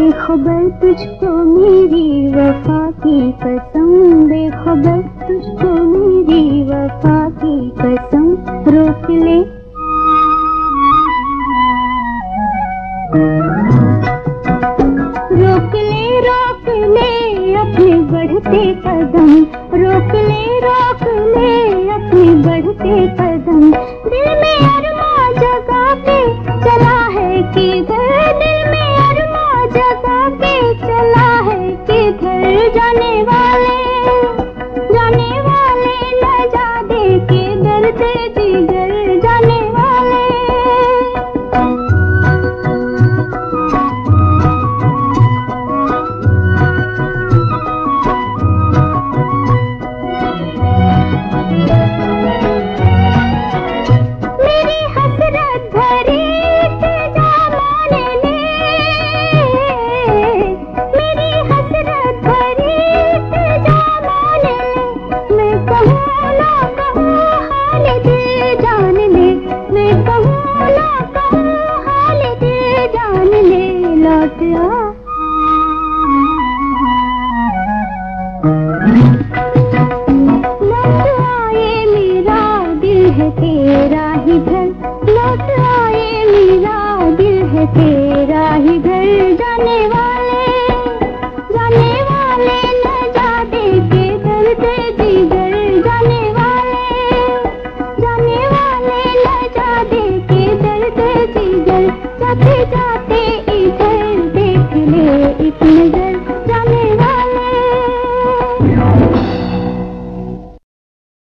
बेखबर तुझको मेरी वफा की कसम, बेखबर तुझको मेरी वफा की कसम, रोक ले। रोक ले रोक ले अपने बढ़ते कदम, रोक ले रोक ले अपने बढ़ते कदम। के